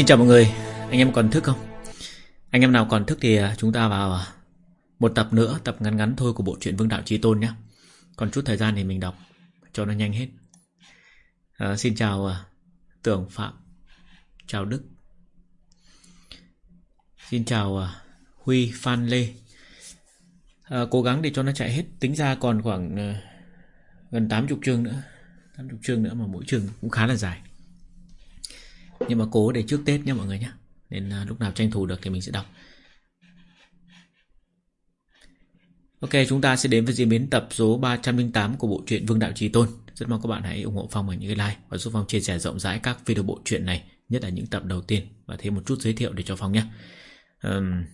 Xin chào mọi người, anh em còn thức không? Anh em nào còn thức thì à, chúng ta vào à, một tập nữa, tập ngắn ngắn thôi của bộ truyện Vương Đạo Chí Tôn nhé. Còn chút thời gian thì mình đọc cho nó nhanh hết. À, xin chào à, Tưởng Phạm, chào Đức, xin chào Huy, Phan Lê. À, cố gắng để cho nó chạy hết, tính ra còn khoảng gần 80 chương nữa, 80 chương nữa mà mỗi chương cũng khá là dài. Nhưng mà cố để trước Tết nhé mọi người nhé. Nên uh, lúc nào tranh thủ được thì mình sẽ đọc. Ok chúng ta sẽ đến với diễn biến tập số 308 của bộ truyện Vương Đạo Trí Tôn. Rất mong các bạn hãy ủng hộ Phong bằng những cái like Và giúp Phong chia sẻ rộng rãi các video bộ truyện này Nhất là những tập đầu tiên Và thêm một chút giới thiệu để cho Phong nhé. Um,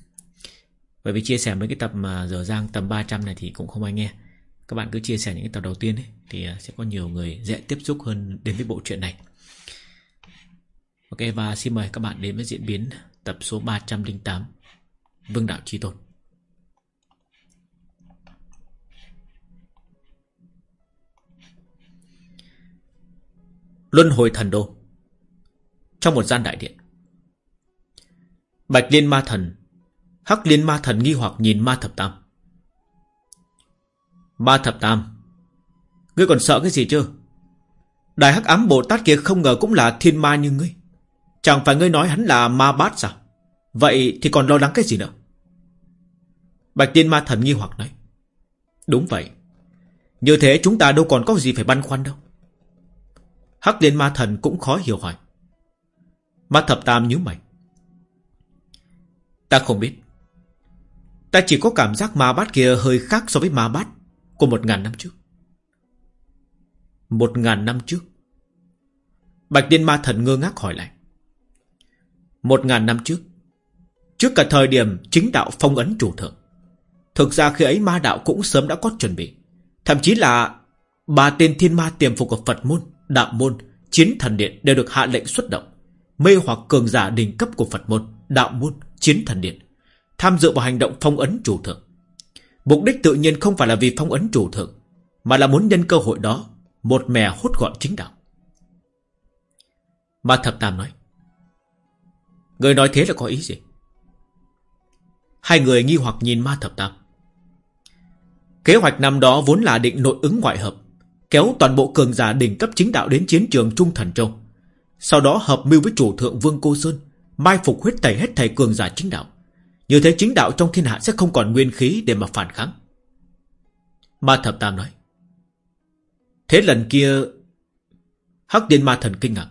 Bởi vì chia sẻ mấy cái tập mà dở dang tầm 300 này thì cũng không ai nghe. Các bạn cứ chia sẻ những cái tập đầu tiên ấy, Thì à, sẽ có nhiều người dễ tiếp xúc hơn đến với bộ truyện này. Ok, và xin mời các bạn đến với diễn biến tập số 308 Vương Đạo Chi Tôn. Luân hồi thần đô. Trong một gian đại điện, Bạch liên ma thần, Hắc liên ma thần nghi hoặc nhìn ma thập tam. Ma thập tam, Ngươi còn sợ cái gì chưa? Đại hắc ám Bồ Tát kia không ngờ cũng là thiên ma như ngươi. Chẳng phải ngươi nói hắn là ma bát sao? Vậy thì còn lo lắng cái gì nữa? Bạch tiên ma thần nghi hoặc nói. Đúng vậy. Như thế chúng ta đâu còn có gì phải băn khoăn đâu. Hắc liên ma thần cũng khó hiểu hỏi. Ma thập tam nhíu mày. Ta không biết. Ta chỉ có cảm giác ma bát kia hơi khác so với ma bát Của một ngàn năm trước. Một ngàn năm trước? Bạch Liên Ma Thần ngơ ngác hỏi lại một ngàn năm trước. Trước cả thời điểm chính đạo phong ấn chủ thượng. Thực ra khi ấy ma đạo cũng sớm đã có chuẩn bị. Thậm chí là Ba tên thiên ma tiềm phục của Phật môn Đạo môn, chiến thần điện Đều được hạ lệnh xuất động. Mê hoặc cường giả đỉnh cấp của Phật môn Đạo môn, chiến thần điện. Tham dự vào hành động phong ấn chủ thượng. Mục đích tự nhiên không phải là vì phong ấn chủ thượng Mà là muốn nhân cơ hội đó Một mè hút gọn chính đạo. Ma Thập Tam nói Người nói thế là có ý gì? Hai người nghi hoặc nhìn ma thập tam. Kế hoạch năm đó vốn là định nội ứng ngoại hợp, Kéo toàn bộ cường giả đỉnh cấp chính đạo đến chiến trường Trung Thần Châu. Sau đó hợp mưu với chủ thượng Vương Cô Sơn, Mai phục huyết tẩy hết thầy cường giả chính đạo. Như thế chính đạo trong thiên hạ sẽ không còn nguyên khí để mà phản kháng. Ma thập tam nói, Thế lần kia, Hắc Điên Ma Thần kinh ngạc.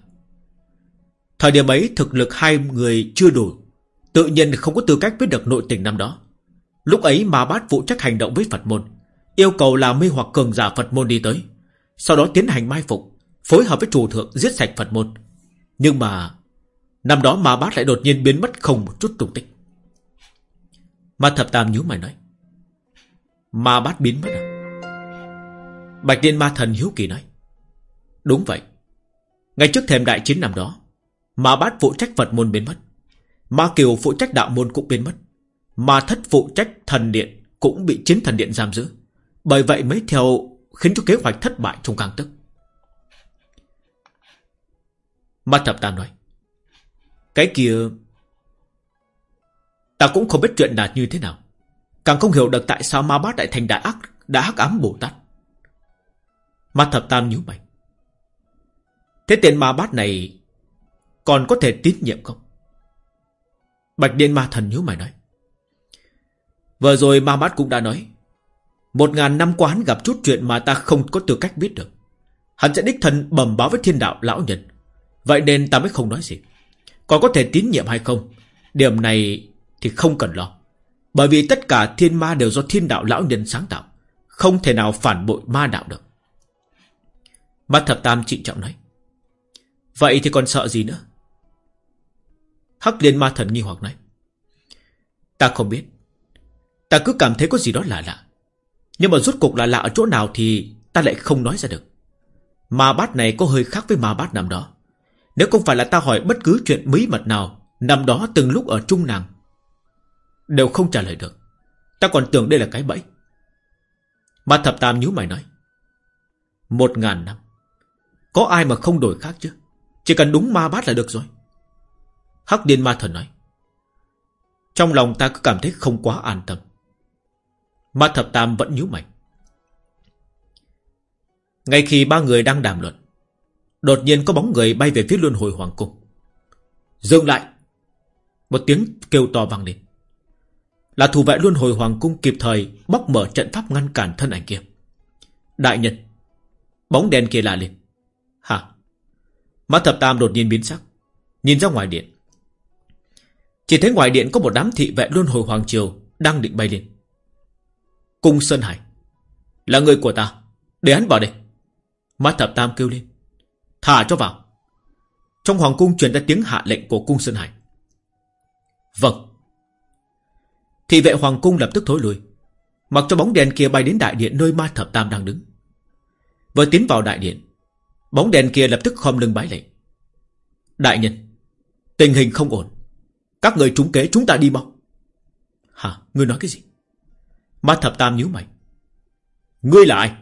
Thời điểm ấy thực lực hai người chưa đủ, Tự nhiên không có tư cách biết được nội tình năm đó. Lúc ấy mà bát phụ trách hành động với Phật môn, Yêu cầu là mê hoặc cường giả Phật môn đi tới, Sau đó tiến hành mai phục, Phối hợp với chủ thượng giết sạch Phật môn. Nhưng mà Năm đó ma bát lại đột nhiên biến mất không một chút tung tích. Ma thập tam nhíu mày nói, Ma bát biến mất à? Bạch Liên ma thần hiếu kỳ nói, Đúng vậy. Ngay trước thềm đại chiến năm đó Ma bát phụ trách Phật môn biến mất. Ma kiều phụ trách đạo môn cũng biến mất. Ma thất phụ trách thần điện Cũng bị chiến thần điện giam giữ. Bởi vậy mới theo Khiến cho kế hoạch thất bại trong càng tức Ma thập tam nói, Cái kia, Ta cũng không biết chuyện là như thế nào. Càng không hiểu được tại sao ma bát đại thành đại ác Đã hắc ám Bồ Tát. Ma thập tam nhíu mày, Thế tiền ma bát này còn có thể tín nhiệm không? Bạch Điện Ma Thần nhíu mày nói. Vừa rồi Ma Bát cũng đã nói. Một ngàn năm qua hắn gặp chút chuyện mà ta không có tư cách biết được. Hắn sẽ đích thân bẩm báo với thiên đạo lão nhân. Vậy nên ta mới không nói gì. Còn có thể tín nhiệm hay không? Điểm này thì không cần lo. Bởi vì tất cả thiên ma đều do thiên đạo lão nhân sáng tạo. Không thể nào phản bội ma đạo được. Bát thập tam trịnh trọng nói. Vậy thì còn sợ gì nữa? Hắc liên ma thần nghi hoặc nói. Ta không biết. Ta cứ cảm thấy có gì đó lạ lạ. Nhưng mà rốt cục là lạ ở chỗ nào thì ta lại không nói ra được. Ma bát này có hơi khác với ma bát năm đó. Nếu không phải là ta hỏi bất cứ chuyện bí mật nào, năm đó từng lúc ở trung nàng, đều không trả lời được. Ta còn tưởng đây là cái bẫy. Ma thập tam nhíu mày nói. Một ngàn năm. Có ai mà không đổi khác chứ? Chỉ cần đúng ma bát là được rồi. Hắc Điên Ma Thần nói. Trong lòng ta cứ cảm thấy không quá an tâm. Ma Thập Tam vẫn nhíu mày. Ngay khi ba người đang đàm luận, đột nhiên có bóng người bay về phía luân hồi hoàng cung. Dừng lại! Một tiếng kêu to vang lên. Là thủ vệ luân hồi hoàng cung kịp thời bóc mở trận pháp ngăn cản thân ảnh kia. Đại nhân! Bóng đen kia lạ lên. Hả? Mắt thập tam đột nhiên biến sắc. Nhìn ra ngoài điện. Chỉ thấy ngoài điện có một đám thị vệ luân hồi hoàng triều đang định bay lên. Cung Sơn Hải. Là người của ta. Để hắn vào đây. Mắt thập tam kêu lên. Thả cho vào. Trong hoàng cung truyền ra tiếng hạ lệnh của cung Sơn Hải. Vâng. Thị vệ hoàng cung lập tức thối lui. Mặc cho bóng đèn kia bay đến đại điện nơi ma thập tam đang đứng. Vừa tiến vào đại điện. Bóng đèn kia lập tức khom lưng bái lệnh. Đại nhân. Tình hình không ổn. Các người trúng kế, chúng ta đi mau. Hả? Ngươi nói cái gì? Ma thập tam nhíu mày. Ngươi là ai?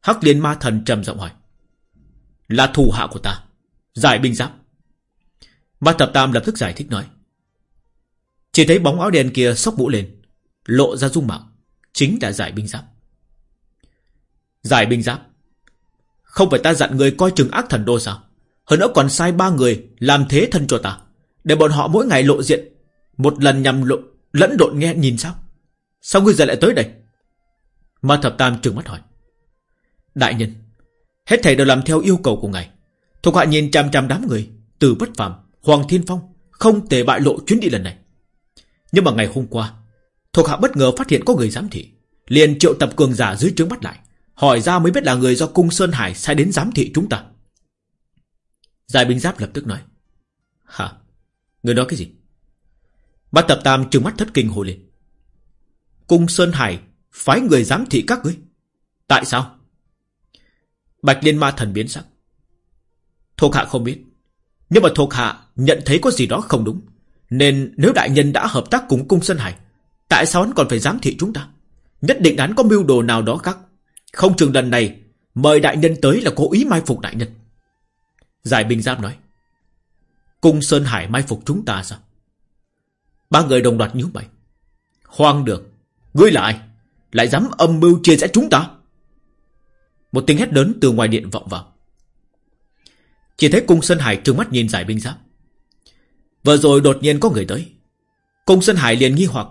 Hắc liên ma thần trầm giọng hỏi. Là thù hạ của ta. Giải binh giáp. Ma thập tam lập tức giải thích nói. Chỉ thấy bóng áo đen kia sóc mũ lên. Lộ ra dung mạo. Chính là giải binh giáp. Giải binh giáp. Không phải ta dặn người coi chừng ác thần đô sao? Hơn nữa còn sai ba người làm thế thân cho ta. Để bọn họ mỗi ngày lộ diện. Một lần nhằm lộ, lẫn độn nghe nhìn sao? Sao ngươi giờ lại tới đây? Ma thập tam trừng mắt hỏi. Đại nhân, hết thảy đều làm theo yêu cầu của ngài. Thuộc hạ nhìn chăm chăm đám người, từ bất phàm, Hoàng Thiên Phong, không thể bại lộ chuyến đi lần này. Nhưng mà ngày hôm qua, thuộc hạ bất ngờ phát hiện có người giám thị, liền triệu tập cường giả dưới trướng bắt lại, hỏi ra mới biết là người do cung Sơn Hải sai đến giám thị chúng ta. Giải binh giáp lập tức nói, hả, người nói cái gì? Bát tập tam trừng mắt thất kinh hồi lên. Cung Sơn Hải phái người giám thị các ngươi. Tại sao? Bạch Liên Ma thần biến sắc. Thuộc hạ không biết. Nhưng mà thuộc hạ nhận thấy có gì đó không đúng. Nên nếu đại nhân đã hợp tác cùng cung Sơn Hải, tại sao hắn còn phải giám thị chúng ta? Nhất định hắn có mưu đồ nào đó khác. Không chừng lần này, mời đại nhân tới là cố ý mai phục đại nhân. Giải binh giáp nói. Cung Sơn Hải mai phục chúng ta sao? Ba người đồng loạt nhíu mày. Hoang được. Ngươi là ai? Lại dám âm mưu chia rẽ chúng ta? Một tiếng hét lớn từ ngoài điện vọng vào. Chỉ thấy cung Sơn Hải trừng mắt nhìn giải binh giáp. Vừa rồi đột nhiên có người tới. Cung Sơn Hải liền nghi hoặc.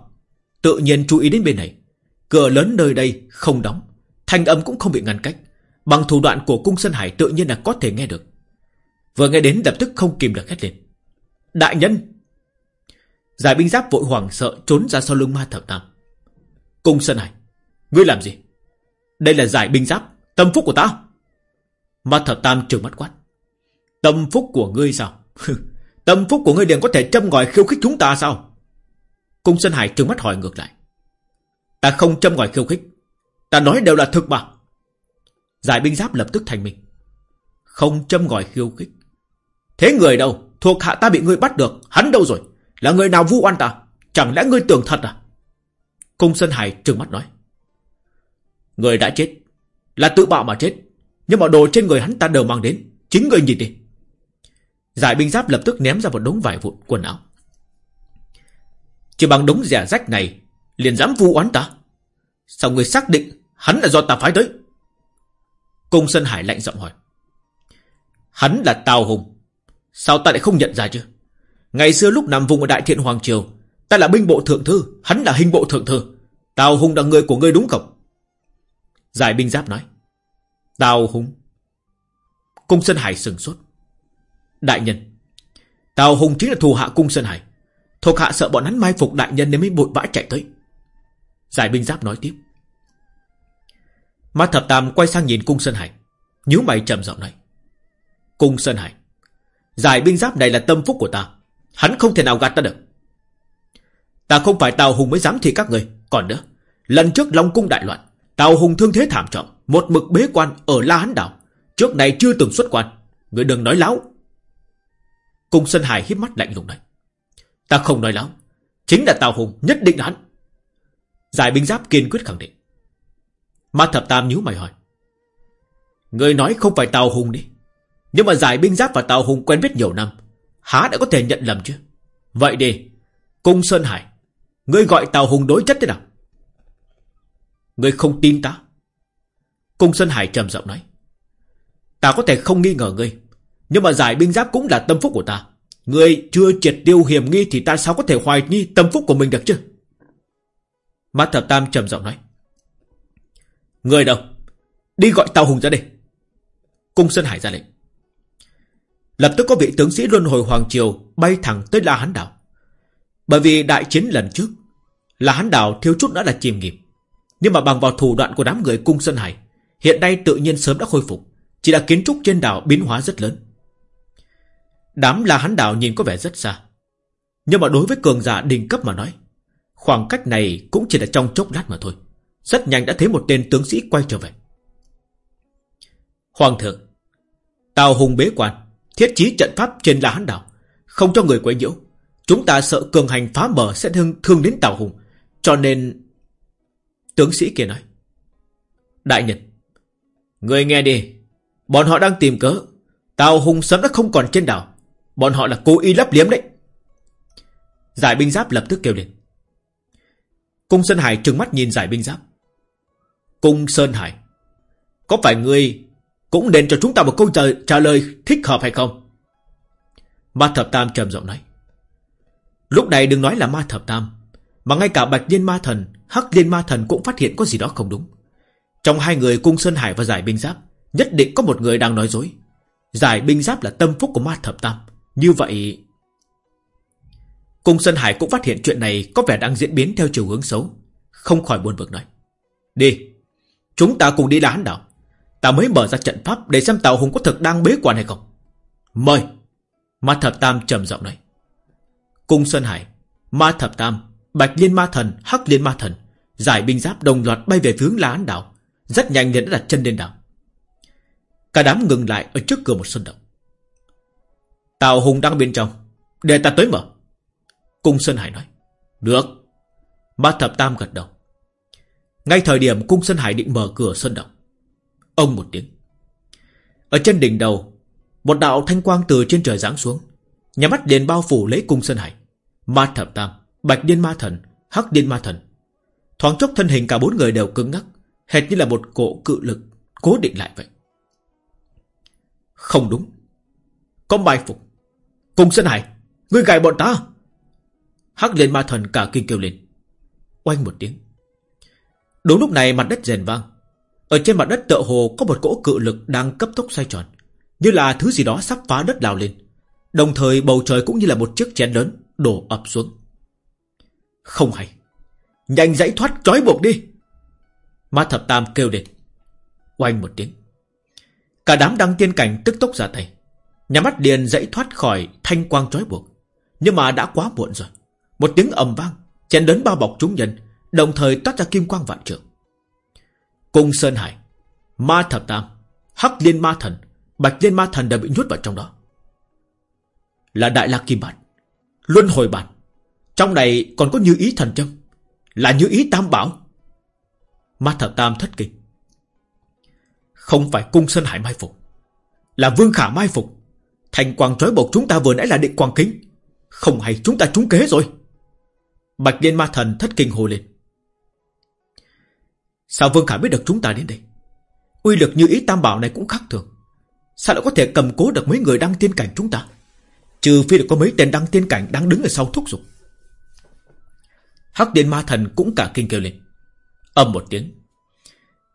Tự nhiên chú ý đến bên này. Cửa lớn nơi đây không đóng. Thanh âm cũng không bị ngăn cách. Bằng thủ đoạn của cung Sơn Hải tự nhiên là có thể nghe được. Vừa nghe đến lập tức không kìm được hét lên. Đại nhân! Giải binh giáp vội hoảng sợ trốn ra sau lưng ma thập tam. Cung Sơn Hải, ngươi làm gì? Đây là giải binh giáp, tâm phúc của ta. Ma thập tam trừng mắt quát. Tâm phúc của ngươi sao? tâm phúc của ngươi liền có thể châm ngòi khiêu khích chúng ta sao? Cung Sơn Hải trừng mắt hỏi ngược lại. Ta không châm ngòi khiêu khích. Ta nói đều là thực mà. Giải binh giáp lập tức thành mình. Không châm ngòi khiêu khích. Thế người đâu? Thuộc hạ ta bị ngươi bắt được. Hắn đâu rồi? Là người nào vu oan ta? Chẳng lẽ ngươi tưởng thật à? Cung Sơn Hải trừng mắt nói. Người đã chết. Là tự bạo mà chết. Nhưng mà đồ trên người hắn ta đều mang đến. Chính người nhìn đi. Giải binh giáp lập tức ném ra một đống vải vụn, quần áo. Chỉ bằng đống rẻ rách này, liền dám vu oán ta. Sao người xác định hắn là do ta phái tới? Cung Sơn Hải lạnh giọng hỏi. Hắn là Tào Hùng. Sao ta lại không nhận ra chứ? Ngày xưa lúc nằm vùng ở Đại Thiện Hoàng Triều, ta là binh bộ thượng thư, hắn là hình bộ thượng thư. Tào Hùng là người của ngươi đúng không? Giải binh giáp nói. Tào Hùng. Cung Sơn Hải sừng sốt. Đại nhân. Tào Hùng chính là thù hạ Cung Sơn Hải. Thuộc hạ sợ bọn hắn mai phục đại nhân nên mới bội vã chạy tới. Giải binh giáp nói tiếp. Ma thập tam quay sang nhìn Cung Sơn Hải. nhíu mày trầm giọng nói. Cung Sơn Hải. Giải binh giáp này là tâm phúc của ta. Hắn không thể nào gạt ta được. Ta không phải Tào Hùng mới dám thị các người. Còn nữa, lần trước Long Cung đại loạn, Tào Hùng thương thế thảm trọng, một mực bế quan ở La Hán Đảo. Trước này chưa từng xuất quan. Người đừng nói láo. Cung Sơn Hải hiếp mắt lạnh lùng này. Ta không nói láo. Chính là Tào Hùng, nhất định là hắn. Giải binh giáp kiên quyết khẳng định. Ma thập tam nhíu mày hỏi. Người nói không phải Tào Hùng đi. Nhưng mà giải binh giáp và Tào Hùng quen biết nhiều năm. Há đã có thể nhận lầm chứ? Vậy đi, Cung Sơn Hải, Ngươi gọi Tào Hùng đối chất thế nào? Ngươi không tin ta? Cung Sơn Hải trầm giọng nói, Ta có thể không nghi ngờ ngươi, Nhưng mà giải binh giáp cũng là tâm phúc của ta. Ngươi chưa triệt tiêu hiểm nghi Thì ta sao có thể hoài nghi tâm phúc của mình được chứ? Mát thập tam trầm giọng nói Người đâu? Đi gọi Tào Hùng ra đây. Cung Sơn Hải ra lệnh. Lập tức có vị tướng sĩ luân hồi Hoàng Triều Bay thẳng tới La Hán Đảo. Bởi vì đại chiến lần trước, La Hán Đảo thiếu chút đã là chìm nghiệp Nhưng mà bằng vào thủ đoạn của đám người Cung Sơn Hải, Hiện nay tự nhiên sớm đã khôi phục. Chỉ là kiến trúc trên đảo biến hóa rất lớn. Đám La Hán Đảo nhìn có vẻ rất xa. Nhưng mà đối với cường giả đỉnh cấp mà nói, Khoảng cách này cũng chỉ là trong chốc lát mà thôi. Rất nhanh đã thấy một tên tướng sĩ quay trở về. Hoàng thượng, Tào Hùng bế quan. Thiết trí trận pháp trên La Hán Đảo. Không cho người quấy nhiễu. Chúng ta sợ cường hành phá mở sẽ thương, thương đến Tào Hùng. Cho nên Tướng sĩ kia nói. Đại nhân Người nghe đi. Bọn họ đang tìm cớ. Tào Hùng sớm đã không còn trên đảo. Bọn họ là cố ý lấp liếm đấy. Giải binh giáp lập tức kêu lên. Cung Sơn Hải trừng mắt nhìn giải binh giáp. Cung Sơn Hải Có phải ngươi cũng nên cho chúng ta một câu trả, trả lời thích hợp hay không? Ma Thập Tam trầm giọng nói. Lúc này đừng nói là Ma Thập Tam Mà ngay cả Bạch Liên Ma Thần Hắc Liên Ma Thần cũng phát hiện có gì đó không đúng. Trong hai người Cung Sơn Hải và Giải Binh Giáp Nhất định có một người đang nói dối. Giải Binh Giáp là tâm phúc của Ma Thập Tam. Như vậy Cung Sơn Hải cũng phát hiện chuyện này Có vẻ đang diễn biến theo chiều hướng xấu. Không khỏi buồn bực nói. Đi Chúng ta cùng đi lá hắn đảo Ta mới mở ra trận pháp để xem Tào Hùng có thực đang bế quan hay không. Mời, Ma Thập Tam trầm giọng nói. Cung Sơn Hải, Ma Thập Tam, Bạch Liên Ma Thần, Hắc Liên Ma Thần, Giải binh giáp đồng loạt bay về hướng lá án đảo, Rất nhanh liền đã đặt chân lên đảo. Cả đám ngừng lại ở trước cửa một sân động. Tào Hùng đang bên trong, Để ta tới mở. Cung Sơn Hải nói. Được. Ma Thập Tam gật đầu. Ngay thời điểm Cung Sơn Hải định mở cửa sân động Ông một tiếng. Ở trên đỉnh đầu, Một đạo thanh quang từ trên trời giáng xuống. Nhà mắt liền bao phủ lấy Cung Sơn Hải. Ma Thập Tam, Bạch Điên Ma Thần, Hắc Điên Ma Thần. Thoáng chốc thân hình cả bốn người đều cứng ngắc, Hệt như là một cổ cự lực Cố định lại vậy. Không đúng. Có bài phục. Cung Sơn Hải, Ngươi gài bọn ta. Hắc liên ma thần cả kinh kêu lên. Oanh một tiếng. Đúng lúc này mặt đất rền vang. Ở trên mặt đất tựa hồ có một cỗ cự lực Đang cấp tốc xoay tròn Như là thứ gì đó sắp phá đất đào lên. Đồng thời bầu trời cũng như là một chiếc chén lớn Đổ ập xuống. Không hay. Nhanh dãy thoát trói buộc đi. Ma thập tam kêu lên. Oanh một tiếng. Cả đám đăng tiên cảnh tức tốc ra tay. Nhà mắt điền dãy thoát khỏi thanh quang trói buộc. Nhưng mà đã quá muộn rồi. Một tiếng ầm vang, chén lớn bao bọc chúng nhân, đồng thời toát ra kim quang vạn trượng. Cung Sơn Hải, Ma Thập Tam, Hắc Liên Ma Thần, Bạch Liên Ma Thần đã bị nhốt vào trong đó. Là Đại La Kim Bản, Luân Hồi Bản, trong này còn có như ý thần châm, là như ý Tam Bảo. Ma Thập Tam thất kinh. Không phải Cung Sơn Hải mai phục, là Vương Khả mai phục. Thành quang trói buộc chúng ta vừa nãy là định quang kính. Không hay chúng ta trúng kế rồi. Bạch Liên Ma Thần thất kinh hồ lên. Sao Vương Khả biết được chúng ta đến đây? Uy lực như ý tam bảo này cũng khác thường. Sao lại có thể cầm cố được mấy người đăng tiên cảnh chúng ta? Trừ phi được có mấy tên đăng tiên cảnh đang đứng ở sau thúc giục. Hắc Điện Ma Thần cũng cả kinh kêu lên. Âm một tiếng.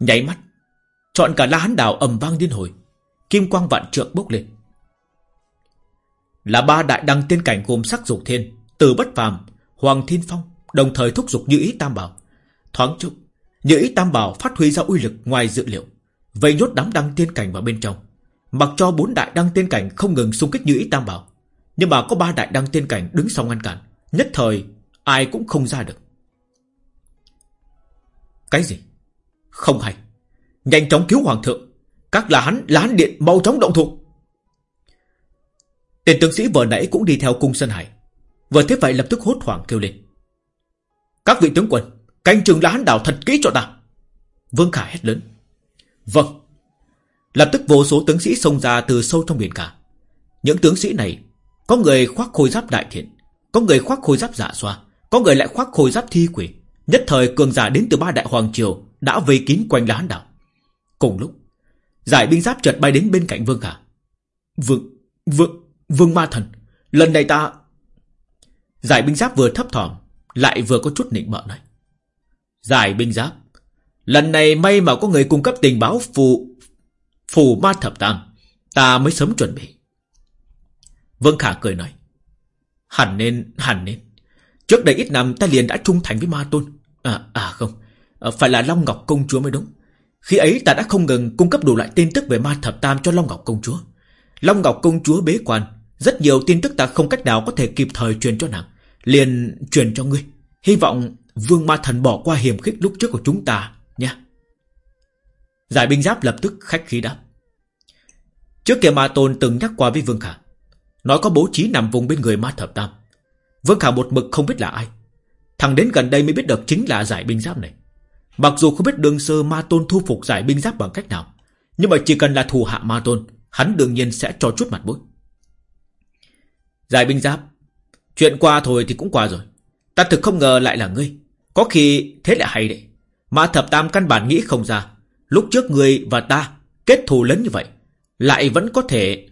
Nháy mắt. Chọn cả la hán đảo ầm vang điên hồi. Kim quang vạn trượng bốc lên. Là ba đại đăng tiên cảnh gồm sắc dục thiên, từ bất phàm, Hoàng Thiên Phong đồng thời thúc giục như ý tam bảo. Thoáng chốc, Nhữ ý tam bảo phát huy ra uy lực ngoài dự liệu. Vậy nhốt đám đăng tiên cảnh vào bên trong. Mặc cho bốn đại đăng tiên cảnh không ngừng xung kích như ý tam bảo. Nhưng mà có ba đại đăng tiên cảnh đứng sau ngăn cản. Nhất thời, ai cũng không ra được. Cái gì? Không hay. Nhanh chóng cứu hoàng thượng. Các là hắn, là hắn điện, mau chóng động thủ. Tên tướng sĩ vừa nãy cũng đi theo cung sân Hải. Vừa thế vậy lập tức hốt hoảng kêu lên. Các vị tướng quân, canh trường lá đảo thật kỹ cho ta. Vương Khả hét lớn. Vâng. Lập tức vô số tướng sĩ xông ra từ sâu trong biển cả. Những tướng sĩ này Có người khoác khôi giáp đại thiện Có người khoác khôi giáp giả xoa Có người lại khoác khôi giáp thi quỷ Nhất thời cường giả đến từ ba đại hoàng triều Đã vây kín quanh lá hán đảo Cùng lúc Giải binh giáp chợt bay đến bên cạnh Vương Khả Vương, Vương, Vương Ma Thần Lần này ta Giải binh giáp vừa thấp thỏm Lại vừa có chút nịnh bợ nói Giải binh giáp. Lần này may mà có người cung cấp tình báo phù Phù ma thập tam. Ta mới sớm chuẩn bị. Vương Khả cười nói Hẳn nên, hẳn nên. Trước đây ít năm ta liền đã trung thành với ma tôn. À, à không. À, Phải là Long Ngọc Công Chúa mới đúng. Khi ấy ta đã không ngừng cung cấp đủ loại tin tức về ma thập tam cho Long Ngọc Công Chúa. Long Ngọc Công Chúa bế quan Rất nhiều tin tức ta không cách nào có thể kịp thời truyền cho nàng Liền truyền cho ngươi. Hy vọng Vương Ma Thần bỏ qua hiểm khích lúc trước của chúng ta nha Giải binh giáp lập tức khách khí đáp. Trước kia Ma Tôn từng nhắc qua với Vương Khả. Nói có bố trí nằm vùng bên người Ma Thập Tam. Vương Khả một mực không biết là ai. Thằng đến gần đây mới biết được chính là giải binh giáp này. Mặc dù không biết đường sơ Ma Tôn thu phục giải binh giáp bằng cách nào, Nhưng mà chỉ cần là thù hạ Ma Tôn, Hắn đương nhiên sẽ cho chút mặt mũi. Giải binh giáp, Chuyện qua thôi thì cũng qua rồi. Ta thực không ngờ lại là ngươi. Có khi thế lại hay đấy. Mà thập tam căn bản nghĩ không ra. Lúc trước người và ta Kết thù lớn như vậy, Lại vẫn có thể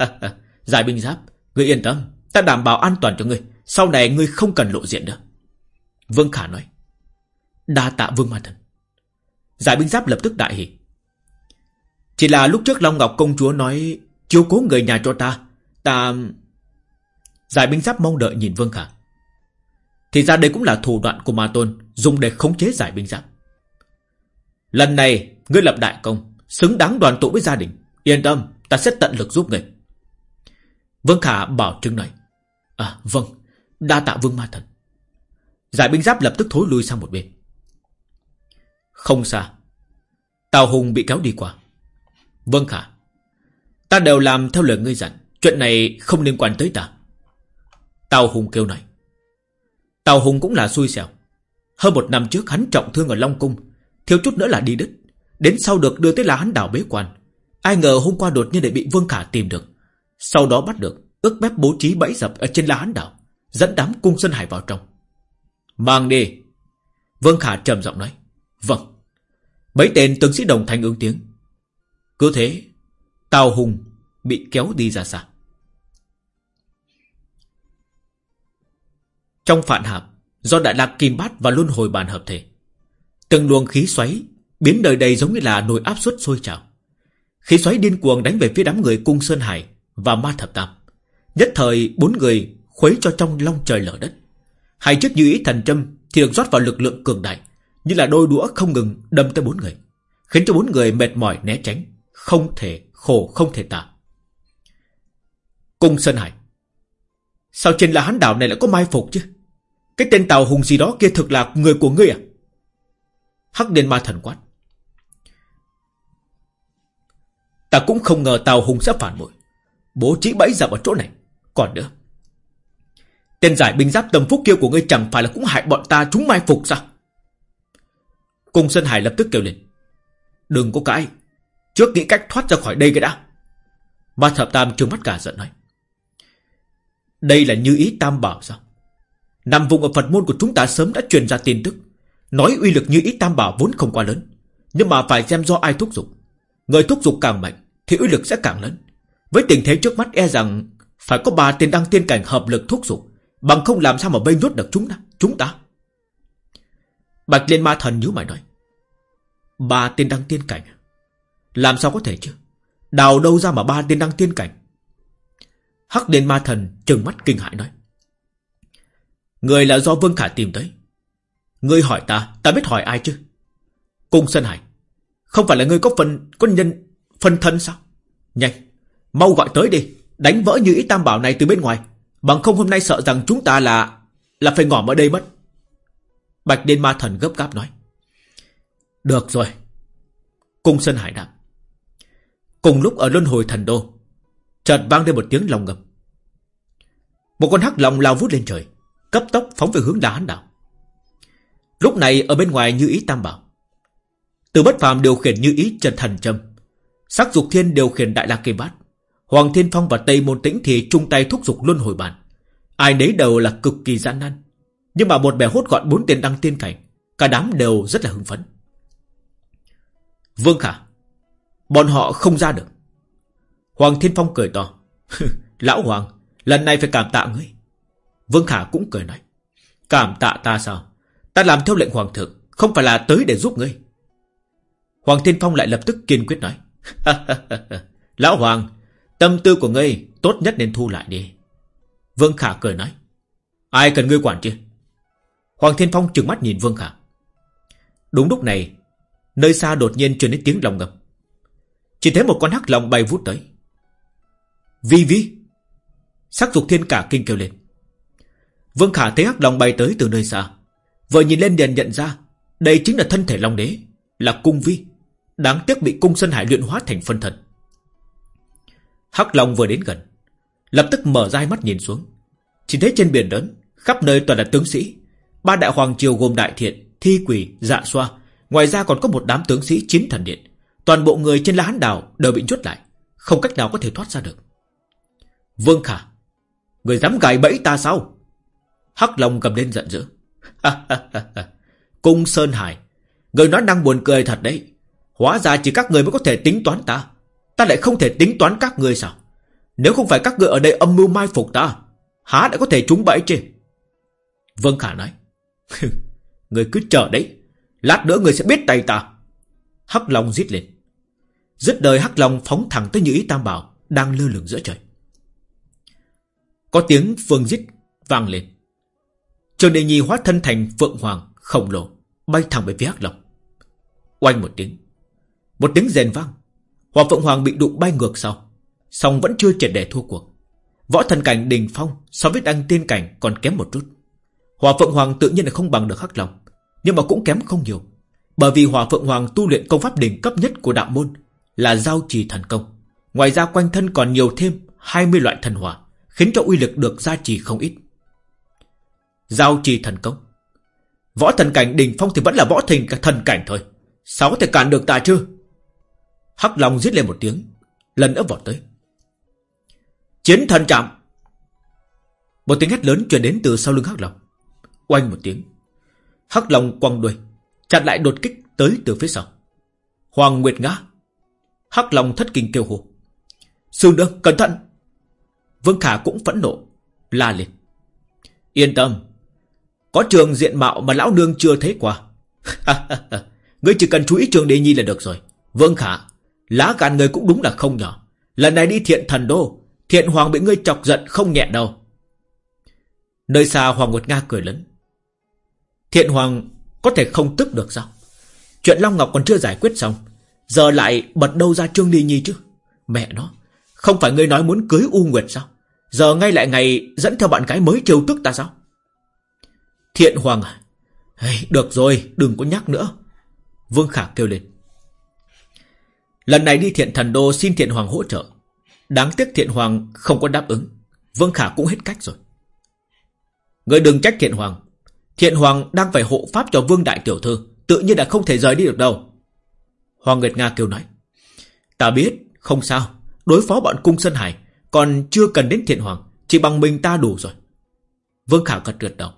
Giải binh giáp. Người yên tâm, Ta đảm bảo an toàn cho người Sau này ngươi không cần lộ diện nữa. Vương Khả nói, Đa tạ Vương Ma Thần. Giải binh giáp lập tức đại hỉ. Chỉ là lúc trước Long Ngọc Công Chúa nói, Chiếu cố người nhà cho ta. Ta Giải binh giáp mong đợi nhìn Vương Khả. Thì ra đây cũng là thủ đoạn của Ma Tôn, Dùng để khống chế giải binh giáp. Lần này, ngươi lập đại công, Xứng đáng đoàn tụ với gia đình. Yên tâm, ta sẽ tận lực giúp ngươi. Vương Khả bảo chứng nói À vâng Đa tạ Vương Ma Thần. Giải binh giáp lập tức thối lui sang một bên. Không xa, Tào Hùng bị kéo đi qua. Vâng Khả, Ta đều làm theo lời ngươi dặn, Chuyện này không liên quan tới ta. Tào Hùng kêu này. Tào Hùng cũng là xui xẻo. Hơn một năm trước hắn trọng thương ở Long Cung, Thiếu chút nữa là đi đứt. Đến sau được đưa tới là hắn đảo bế quan. Ai ngờ hôm qua đột nhiên lại bị Vương Khả tìm được. Sau đó bắt được, Ước bếp bố trí bẫy dập ở trên lá hắn đảo, Dẫn đám cung Sơn Hải vào trong. Mang đi. Vương Khả trầm giọng nói. Vâng. Mấy tên tướng sĩ đồng thanh ứng tiếng. Cứ thế, Tào Hùng bị kéo đi ra xa. Trong phản hạp, Do Đại Lạc Kim Bát và Luân Hồi Bàn hợp thể, Từng luồng khí xoáy Biến đời đầy giống như là nồi áp suất sôi trào. Khí xoáy điên cuồng đánh về phía đám người cung Sơn Hải Và Ma Thập Tam. Nhất thời, bốn người khuấy cho trong long trời lở đất. Hai chiếc như ý thần châm Thì được rót vào lực lượng cường đại, Như là đôi đũa không ngừng đâm tới bốn người, Khiến cho bốn người mệt mỏi né tránh, Không thể khổ, không thể tả. Cung Sơn Hải, Sao trên là hán đảo này lại có mai phục chứ? Cái tên tàu hùng gì đó kia thực là người của ngươi à? Hắc Điên Ma Thần quát. Ta cũng không ngờ tàu hùng sẽ phản bội. Bố trí bẫy dập ở chỗ này. Còn nữa, Tên giải binh giáp tầm phúc kia của ngươi chẳng phải là cũng hại bọn ta chúng mai phục sao? Cung Sơn Hải lập tức kêu lên. Đừng có cãi. Trước nghĩ cách thoát ra khỏi đây cái đã. Ma thập tam trừng mắt cả giận nói. Đây là như ý tam bảo sao? Nằm vùng ở Phật môn của chúng ta sớm đã truyền ra tin tức. Nói uy lực như ít tam bảo vốn không quá lớn, Nhưng mà phải xem do ai thúc giục. Người thúc giục càng mạnh Thì uy lực sẽ càng lớn. Với tình thế trước mắt e rằng Phải có ba tiền đăng tiên cảnh hợp lực thúc giục, Bằng không làm sao mà vây nhốt được chúng ta Chúng ta. Bạch Liên Ma Thần nhíu mày nói, Ba tiên đăng tiên cảnh, Làm sao có thể chứ? Đào đâu ra mà ba tiên đăng tiên cảnh? Hắc Liên Ma Thần trừng mắt kinh hãi nói Người là do Vương Khả tìm tới. Ngươi hỏi ta Ta biết hỏi ai chứ? Cung Sơn Hải, Không phải là ngươi có phần, Có nhân, Phân thân sao? Nhanh, Mau gọi tới đi, Đánh vỡ như ý tam bảo này từ bên ngoài. Bằng không hôm nay sợ rằng chúng ta là Là phải ngỏm ở đây mất. Bạch Điên Ma Thần gấp gáp nói. Được rồi. Cung Sơn Hải đáp. Cùng lúc ở luân hồi thần đô, Chợt vang lên một tiếng lòng ngập Một con hắc lòng lao vút lên trời. Cấp tốc phóng về hướng đá hán đảo Lúc này ở bên ngoài như ý tam bảo Từ bất phàm điều khiển như ý trần thần trâm, Sắc dục thiên điều khiển đại la kim bát Hoàng Thiên Phong và Tây Môn Tĩnh thì chung tay thúc giục luân hồi bản. Ai nấy đều là cực kỳ gian nan. Nhưng mà một bè hốt gọn bốn tiền đăng tiên cảnh. Cả đám đều rất là hưng phấn. Vương Khả. Bọn họ không ra được. Hoàng Thiên Phong cười to. Lão Hoàng, lần này phải cảm tạ ngươi. Vương Khả cũng cười nói. Cảm tạ ta sao? Ta làm theo lệnh Hoàng thượng, không phải là tới để giúp ngươi. Hoàng Thiên Phong lại lập tức kiên quyết nói. Lão Hoàng, tâm tư của ngươi tốt nhất nên thu lại đi. Vương Khả cười nói. Ai cần ngươi quản chứ? Hoàng Thiên Phong trừng mắt nhìn Vương Khả. Đúng lúc này, nơi xa đột nhiên truyền đến tiếng lòng ngầm. Chỉ thấy một con hắc lòng bay vút tới. Vi vi! Sắc dục thiên cả kinh kêu lên. Vương Khả thấy hắc long bay tới từ nơi xa. vừa nhìn lên liền nhận ra, đây chính là thân thể long đế, là cung vi. Đáng tiếc bị cung Sơn Hải luyện hóa thành phân thân. Hắc long vừa đến gần, lập tức mở ra mắt nhìn xuống. Chỉ thấy trên biển lớn, khắp nơi toàn là tướng sĩ. Ba đại hoàng triều gồm đại thiện, thi quỷ, dạ xoa. Ngoài ra còn có một đám tướng sĩ chiến thần điện. Toàn bộ người trên lá hán đảo đều bị nhốt lại, không cách nào có thể thoát ra được. Vương Khả, người dám gài bẫy ta sao? Hắc Long cầm lên giận dữ. Cung Sơn Hải, người nói năng buồn cười thật đấy. Hóa ra chỉ các người mới có thể tính toán ta. Ta lại không thể tính toán các người sao? Nếu không phải các người ở đây âm mưu mai phục ta, há đã có thể trúng bẫy chứ? Vương Khả nói. người cứ chờ đấy. Lát nữa người sẽ biết tay ta. Hắc Long giết lên. Dứt đời Hắc Long phóng thẳng tới Như Ý Tam Bảo đang lơ lửng giữa trời. Có tiếng phương giết vang lên. Trường Đề Nhi hóa thân thành Phượng Hoàng khổng lồ bay thẳng về phía Hắc Long. Oanh một tiếng. Một tiếng rèn vang. hỏa Phượng Hoàng bị đụng bay ngược sau. Xong vẫn chưa triệt để thua cuộc. Võ thần cảnh đình phong so với đăng tiên cảnh còn kém một chút. Hòa Phượng Hoàng tự nhiên là không bằng được Hắc Long. Nhưng mà cũng kém không nhiều. Bởi vì Hòa Phượng Hoàng tu luyện công pháp đỉnh cấp nhất của đạo môn là giao trì thần công. Ngoài ra quanh thân còn nhiều thêm 20 loại thần hỏa, khiến cho uy lực được gia trì không ít. Giao trì thần công. Võ thần cảnh đỉnh phong thì vẫn là võ thần thần cảnh thôi. Sao có thể cản được ta chứ? Hắc Long giết lên một tiếng, lần nữa vọt tới. Chiến thần chạm. Một tiếng hét lớn truyền đến từ sau lưng Hắc Long. Oanh một tiếng. Hắc Long quăng đuôi, chặn lại đột kích tới từ phía sau. Hoàng Nguyệt ngã. Hắc Long thất kinh kêu hồ Sư nương, cẩn thận! Vương Khả cũng phẫn nộ, la lên. Yên tâm, có trường diện mạo mà lão nương chưa thấy qua. ngươi chỉ cần chú ý trường đề nhi là được rồi. Vương Khả, lá gan ngươi cũng đúng là không nhỏ. Lần này đi thiện thần đô, thiện hoàng bị ngươi chọc giận không nhẹ đâu. Nơi xa Hoàng Nguyệt Nga cười lớn. Thiện hoàng có thể không tức được sao? Chuyện Long Ngọc còn chưa giải quyết xong. Giờ lại bật đâu ra Trương Ly Nhi chứ? Mẹ nó, không phải ngươi nói muốn cưới U Nguyệt sao? Giờ ngay lại ngày dẫn theo bạn gái mới trêu tức ta sao? Thiện Hoàng à? Hey, được rồi, đừng có nhắc nữa. Vương Khả kêu lên. Lần này đi thiện thần đô xin thiện hoàng hỗ trợ. Đáng tiếc thiện hoàng không có đáp ứng. Vương Khả cũng hết cách rồi. Người đừng trách thiện hoàng. Thiện hoàng đang phải hộ pháp cho vương đại tiểu thư. Tự nhiên là không thể rời đi được đâu. Hoàng Nguyệt Nga kêu nói. Ta biết, không sao. Đối phó bọn cung Sơn Hải còn chưa cần đến thiện hoàng. Chỉ bằng mình ta đủ rồi. Vương Khả gật gật đầu.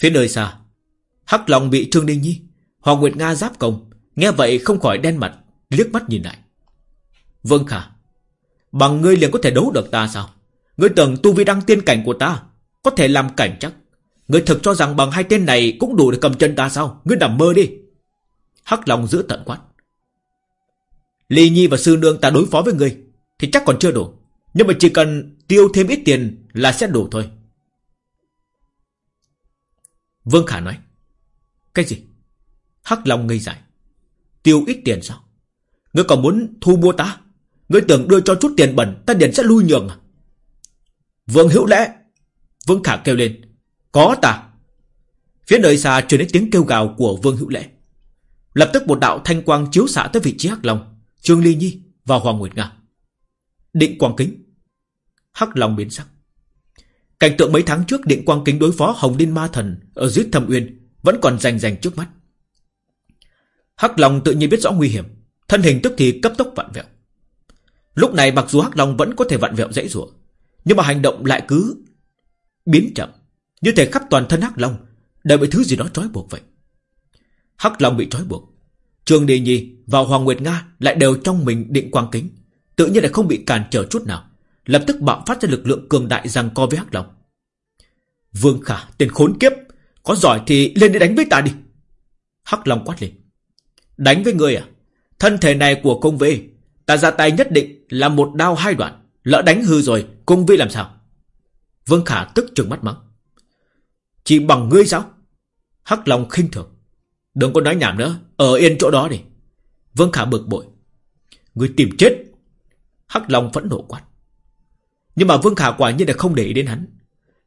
Phía nơi xa, Hắc Long bị Trương Đinh Nhi, Hoàng Nguyệt Nga giáp công, nghe vậy không khỏi đen mặt, liếc mắt nhìn lại. Vương Khả, bằng ngươi liền có thể đấu được ta sao? Ngươi tưởng tu vi đăng tiên cảnh của ta, có thể làm cảnh chắc. Ngươi thực cho rằng bằng hai tên này cũng đủ để cầm chân ta sao? Ngươi nằm mơ đi. Hắc Long giữ tận quát. Ly Nhi và Sư Nương ta đối phó với ngươi, thì chắc còn chưa đủ. Nhưng mà chỉ cần tiêu thêm ít tiền là sẽ đủ thôi. Vương Khả nói. Cái gì? Hắc Long ngây dại. Tiêu ít tiền sao? Ngươi còn muốn thu mua ta? Ngươi tưởng đưa cho chút tiền bẩn ta điện sẽ lui nhường à? Vương Hữu Lẽ. Vương Khả kêu lên. Có ta. Phía nơi xa truyền đến tiếng kêu gào của Vương Hữu Lẽ. Lập tức một đạo thanh quang chiếu xạ tới vị trí Hắc Long, Trương Ly Nhi và Hoàng Nguyệt Nga. Định quang kính. Hắc Long biến sắc. Cảnh tượng mấy tháng trước định quang kính đối phó Hồng liên Ma Thần ở dưới thâm uyên vẫn còn rành rành trước mắt. Hắc Long tự nhiên biết rõ nguy hiểm, thân hình tức thì cấp tốc vặn vẹo. Lúc này mặc dù Hắc Long vẫn có thể vặn vẹo dễ dụa, Nhưng mà hành động lại cứ Biến chậm Như thể khắp toàn thân Hắc Long Đều bị thứ gì đó trói buộc vậy Hắc Long bị trói buộc Trường Đề Nhi và Hoàng Nguyệt Nga Lại đều trong mình định quang kính Tự nhiên là không bị cản trở chút nào Lập tức bạo phát ra lực lượng cường đại rằng co với Hắc Long. Vương Khả, tên khốn kiếp, Có giỏi thì lên đi đánh với ta đi. Hắc Long quát lên. Đánh với ngươi à? Thân thể này của công vệ Ta ra tay nhất định là một đao hai đoạn, Lỡ đánh hư rồi công vệ làm sao? Vương Khả tức trừng mắt mắng. Chỉ bằng ngươi sao? Hắc Long khinh thường. Đừng có nói nhảm nữa, Ở yên chỗ đó đi. Vương Khả bực bội. Ngươi tìm chết. Hắc Long phẫn nộ quát. Nhưng mà Vương Khả quả nhiên là không để ý đến hắn.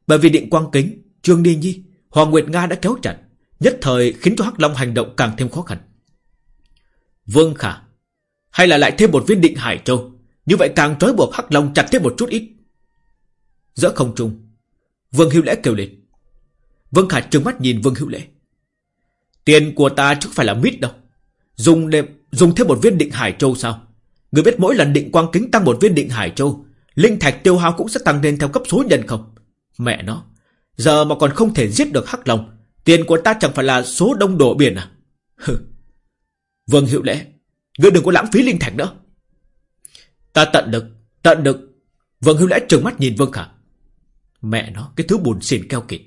Bởi vì định quang kính Trương ni Nhi Hoàng Nguyệt Nga đã kéo chặt Nhất thời khiến cho Hắc Long hành động càng thêm khó khăn. Vương Khả Hay là lại thêm một viên định Hải Châu? Như vậy càng trói buộc Hắc Long chặt thêm một chút ít. Giữa không trung Vương Hữu Lễ kêu lên. Vương Khả trừng mắt nhìn Vương Hữu Lễ. Tiền của ta chứ phải là mít đâu. Dùng để, dùng thêm một viên định Hải Châu sao? Người biết mỗi lần định quang kính tăng một viên định Hải Châu Linh thạch tiêu hao cũng sẽ tăng lên theo cấp số nhân không? Mẹ nó, Giờ mà còn không thể giết được Hắc Long, Tiền của ta chẳng phải là số đông đổ biển à? Hừ. Vương Hiệu Lễ, Ngươi đừng có lãng phí linh thạch nữa. Ta tận được Tận được Vương Hiệu Lễ trừng mắt nhìn Vương Khả. Mẹ nó, cái thứ buồn xỉn keo kịt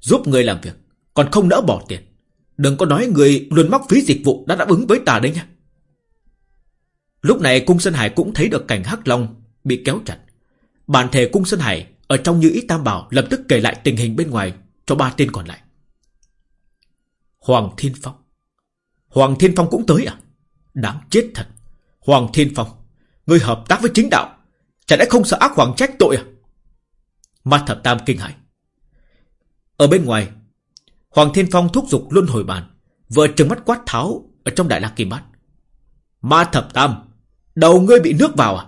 Giúp người làm việc, Còn không nỡ bỏ tiền. Đừng có nói người luôn mắc phí dịch vụ đã đáp ứng với ta đấy nha Lúc này Cung Sơn Hải cũng thấy được cảnh Hắc Long bị kéo chặt Bản thể Cung Sơn Hải ở trong như ý tam bảo lập tức kể lại tình hình bên ngoài cho ba tên còn lại. Hoàng Thiên Phong. Hoàng Thiên Phong cũng tới à? Đáng chết thật. Hoàng Thiên Phong. Ngươi hợp tác với chính đạo. Chả lẽ không sợ ác hoàng trách tội à? Ma thập tam kinh hãi. Ở bên ngoài, Hoàng Thiên Phong thúc giục luân hồi bàn, vừa trừng mắt quát tháo ở trong đại lạc kim bát. Ma thập tam, đầu ngươi bị nước vào à?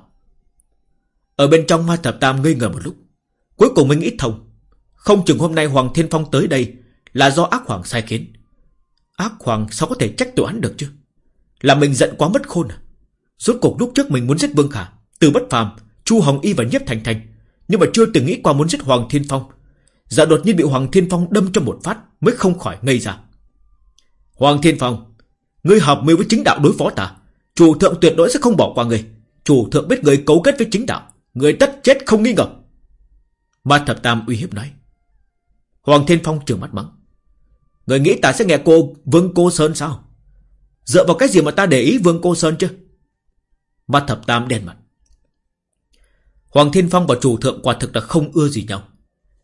Ở bên trong ma thập tam ngây ngờ một lúc. Cuối cùng mình nghĩ thông. Không chừng hôm nay Hoàng Thiên Phong tới đây là do ác hoàng sai khiến. Ác hoàng sao có thể trách tội hắn được chứ? Là mình giận quá mất khôn à? Rốt cuộc lúc trước mình muốn giết Vương Khả, từ bất phàm, Chu Hồng Y và Nhiếp Thành Thành, nhưng mà chưa từng nghĩ qua muốn giết Hoàng Thiên Phong. Giờ đột nhiên bị Hoàng Thiên Phong đâm cho một phát mới không khỏi ngây ra. Hoàng Thiên Phong, ngươi hợp mưu với chính đạo đối phó ta, chủ thượng tuyệt đối sẽ không bỏ qua ngươi. Chủ thượng biết ngươi cấu kết với chính đạo, người tất chết không nghi ngờ. Ma Thập Tam uy hiếp nói. Hoàng Thiên Phong trừng mắt mắng. Người nghĩ ta sẽ nghe cô Vương Cô Sơn sao? Dựa vào cái gì mà ta để ý Vương Cô Sơn chứ? Ma Thập Tam đen mặt. Hoàng Thiên Phong và chủ thượng quả thực là không ưa gì nhau.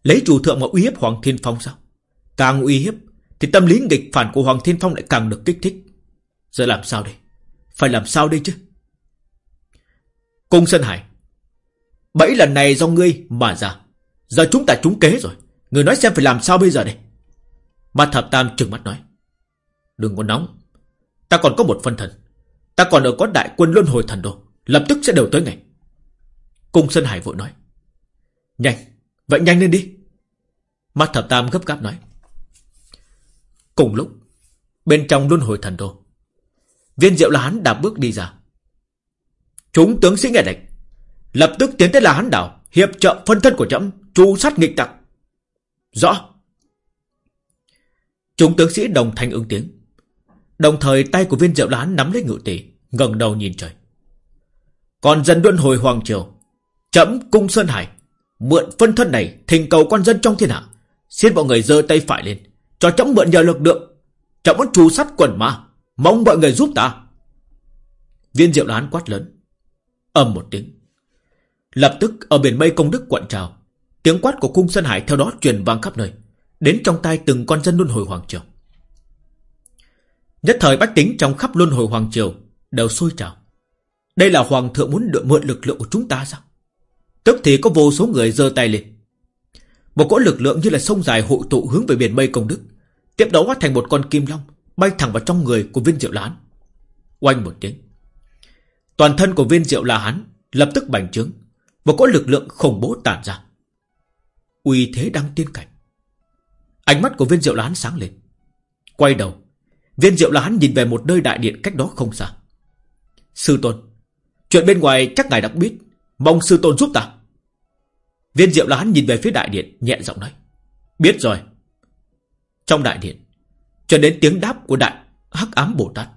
Lấy chủ thượng mà uy hiếp Hoàng Thiên Phong sao? Càng uy hiếp thì tâm lý nghịch phản của Hoàng Thiên Phong lại càng được kích thích. Giờ làm sao đây? Phải làm sao đây chứ? Cung Sơn Hải Bẫy lần này do ngươi mà ra. Giờ chúng ta trúng kế rồi. Người nói xem phải làm sao bây giờ đây? Mặt thập tam trừng mắt nói. Đừng có nóng. Ta còn có một phân thần. Ta còn ở có đại quân luân hồi thần đồ. Lập tức sẽ đều tới ngay. Cung Sơn Hải vội nói. Nhanh. Vậy nhanh lên đi. Mặt thập tam gấp gáp nói. Cùng lúc, Bên trong luân hồi thần đồ, Viên diệu là hắn đạp bước đi ra. Chúng tướng sĩ nghe lệnh. Lập tức tiến tới là hắn đảo, Hiệp trợ phân thân của trẫm Tru sát nghịch tặc. Rõ. Chúng tướng sĩ đồng thanh ứng tiếng. Đồng thời tay của viên diệu đán nắm lấy ngự tỷ, ngẩng đầu nhìn trời. Còn dân luân hồi Hoàng Triều Chấm cung Sơn Hải, Mượn phân thân này thỉnh cầu quan dân trong thiên hạ, Xin mọi người giơ tay phải lên, Cho chấm mượn nhờ lực lượng. Chấm muốn trù sát quần ma, Mong mọi người giúp ta. Viên diệu đán quát lớn, ầm một tiếng. Lập tức, ở biển mây công đức quặn trào, Tiếng quát của cung Sơn Hải theo đó truyền vang khắp nơi, Đến trong tay từng con dân luân hồi Hoàng Triều. Nhất thời bách tính trong khắp luân hồi Hoàng Triều Đều sôi trào. Đây là Hoàng thượng muốn được mượn lực lượng của chúng ta sao? Tức thì có vô số người giơ tay lên. Một cỗ lực lượng như là sông dài hội tụ hướng về biển mây công đức, Tiếp đó hóa thành một con kim long Bay thẳng vào trong người của viên diệu lán hán. Oanh một tiếng. Toàn thân của viên diệu là hán Lập tức bành trướng và có lực lượng khủng bố tản ra. Uy thế đang tiên cảnh. Ánh mắt của viên diệu lán sáng lên. Quay đầu, viên diệu lán nhìn về một nơi đại điện cách đó không xa. Sư tôn, Chuyện bên ngoài chắc ngài đã biết. Mong sư tôn giúp ta. Viên diệu là hắn nhìn về phía đại điện Nhẹ giọng nói. Biết rồi. Trong đại điện Cho đến tiếng đáp của đại hắc ám Bồ Tát.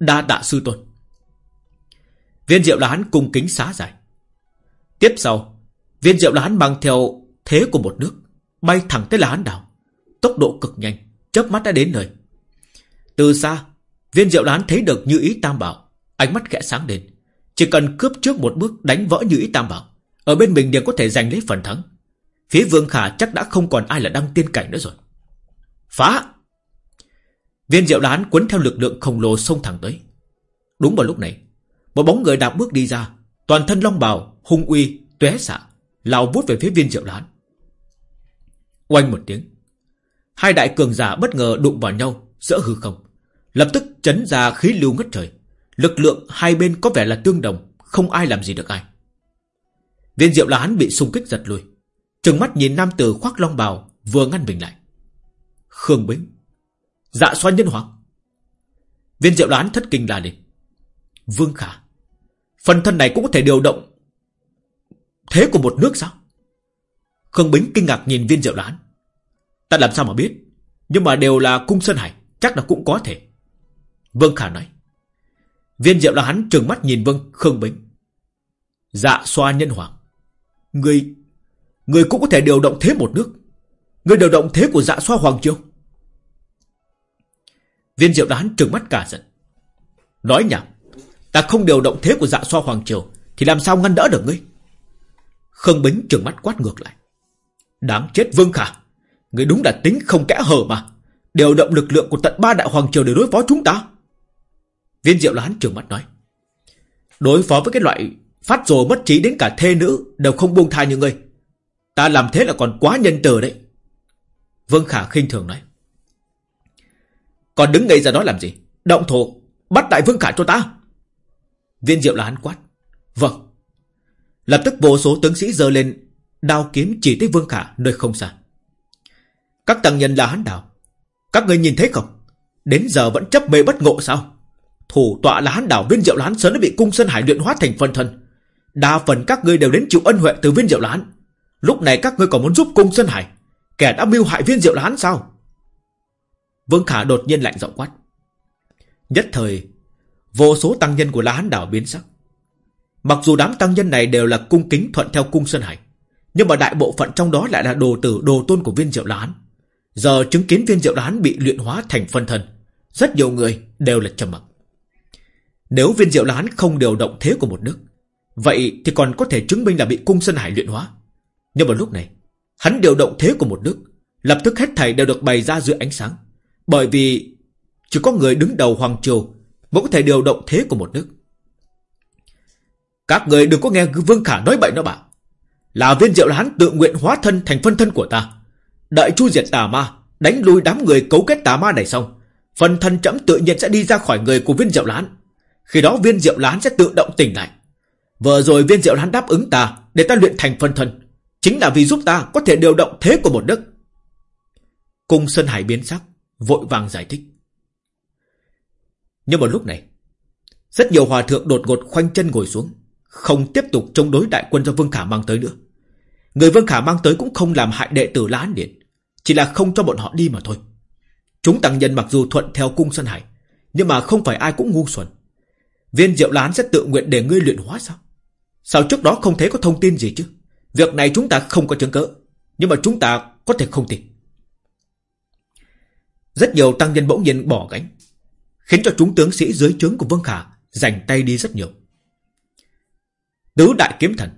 Đa tạ sư tôn. Viên diệu là hắn cung kính xá giải. Tiếp sau Viên diệu là hắn mang theo thế của một nước Bay thẳng tới là hắn đảo. Tốc độ cực nhanh chớp mắt đã đến nơi. Từ xa Viên diệu đán thấy được như ý tam bảo Ánh mắt khẽ sáng lên. Chỉ cần cướp trước một bước đánh vỡ như ý tam bảo Ở bên mình đều có thể giành lấy phần thắng. Phía vương khả chắc đã không còn ai là đăng tiên cảnh nữa rồi. Phá! Viên diệu đán cuốn theo lực lượng khổng lồ xông thẳng tới. Đúng vào lúc này Một bóng người đạp bước đi ra Toàn thân long bào, hung uy, tóe xạ lao vút về phía viên diệu đán Oanh một tiếng Hai đại cường giả bất ngờ đụng vào nhau Giữa hư không Lập tức chấn ra khí lưu ngất trời. Lực lượng hai bên có vẻ là tương đồng Không ai làm gì được ai. Viên diệu là bị xung kích giật lui Trừng mắt nhìn nam tử khoác long bào Vừa ngăn mình lại. Khương Bính Dạ xoan nhân hoàng. Viên diệu đoán thất kinh là lên. Vương Khả Phần thân này cũng có thể điều động Thế của một nước sao? Khương Bính kinh ngạc nhìn viên diệu đoán Ta làm sao mà biết? Nhưng mà đều là cung Sơn Hải, Chắc là cũng có thể. Vương Khả nói. Viên diệu là hắn trừng mắt nhìn Vương Khương Bính. Dạ xoa nhân hoàng. Người Người cũng có thể điều động thế một nước. Người điều động thế của dạ xoa hoàng triều. Viên diệu đoán trừng mắt cả giận. Nói nhảm. Ta không điều động thế của dạ xoa hoàng triều, Thì làm sao ngăn đỡ được ngươi? Khương Bính trừng mắt quát ngược lại. Đáng chết Vương Khả, Người đúng là tính không kẽ hở mà. Điều động lực lượng của tận ba đại hoàng triều để đối phó chúng ta. Viên diệu là hắn trường mắt nói. Đối phó với cái loại Phát rồ mất trí đến cả thê nữ Đều không buông tha như ngươi. Ta làm thế là còn quá nhân từ đấy. Vương Khả khinh thường nói. Còn đứng ngây ra đó làm gì? Động thổ Bắt đại Vương Khả cho ta. Viên diệu là hắn quát. Vâng. Lập tức vô số tướng sĩ dơ lên Đao kiếm chỉ tới Vương Khả nơi không xa Các tăng nhân là hắn đảo Các người nhìn thấy không Đến giờ vẫn chấp mê bất ngộ sao Thủ tọa là hán đảo viên diệu lán sớm đã bị cung sơn hải luyện hóa thành phân thân. Đa phần các ngươi đều đến chịu ân huệ từ viên diệu lán. Lúc này các ngươi còn muốn giúp cung sơn hải. Kẻ đã mưu hại viên diệu lán sao? Vương Khả đột nhiên lạnh giọng quát. Nhất thời, vô số tăng nhân của lá Hán đảo biến sắc. Mặc dù đám tăng nhân này đều là cung kính thuận theo cung Sơn Hải, nhưng mà đại bộ phận trong đó lại là đồ tử đồ tôn của viên diệu La Giờ chứng kiến viên diệu La bị luyện hóa thành phân thân, rất nhiều người đều là trầm mặc. Nếu viên diệu là không điều động thế của một nước Vậy thì còn có thể chứng minh là bị cung Sơn Hải luyện hóa. Nhưng mà lúc này Hắn điều động thế của một nước Lập tức hết thảy đều được bày ra dưới ánh sáng. Bởi vì Chỉ có người đứng đầu Hoàng Triều Mới có thể điều động thế của một nước. Các người đừng có nghe Vương Khả nói bậy nó bảo Là viên diệu là hắn tự nguyện hóa thân thành phân thân của ta. Đợi chu diệt tà ma, Đánh lui đám người cấu kết tà ma này xong Phần thân chấm tự nhiên sẽ đi ra khỏi người của viên diệu lán khi đó viên diệu lán sẽ tự động tỉnh lại. Vừa rồi viên diệu lán đáp ứng ta Để ta luyện thành phân thân, Chính là vì giúp ta có thể điều động thế của một đức. Cung Sơn Hải biến sắc, Vội vàng giải thích. Nhưng mà lúc này, Rất nhiều hòa thượng đột ngột khoanh chân ngồi xuống. Không tiếp tục chống đối đại quân do Vương Khả mang tới nữa Người Vương Khả mang tới cũng không làm hại đệ tử lá Hán Điện, Chỉ là không cho bọn họ đi mà thôi Chúng tăng nhân mặc dù thuận theo cung Sơn Hải, Nhưng mà không phải ai cũng ngu xuẩn Viên diệu lán sẽ tự nguyện để ngươi luyện hóa sao? Sao trước đó không thấy có thông tin gì chứ? Việc này chúng ta không có chứng cớ. Nhưng mà chúng ta có thể không tin. Rất nhiều tăng nhân bỗng nhiên bỏ gánh. Khiến cho chúng tướng sĩ dưới trướng của Vương Khả giành tay đi rất nhiều. Tứ đại kiếm thần.